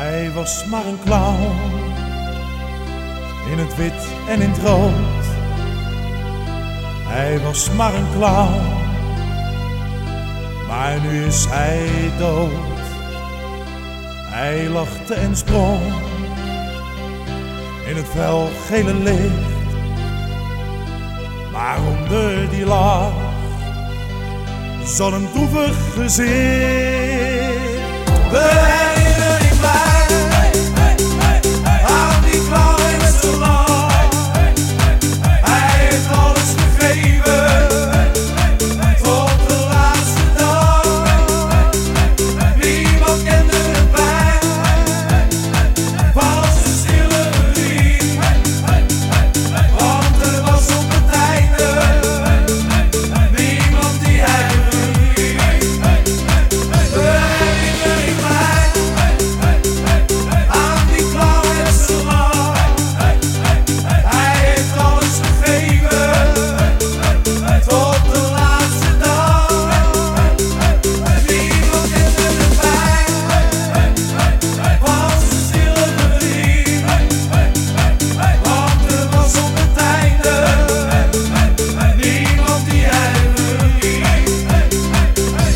Hij was maar een clown. In het wit en in het rood. Hij was maar een clown. Maar nu is hij dood. Hij lachte en sprong. In het felgele licht. Maar onder die lach. zal een droevig gezicht.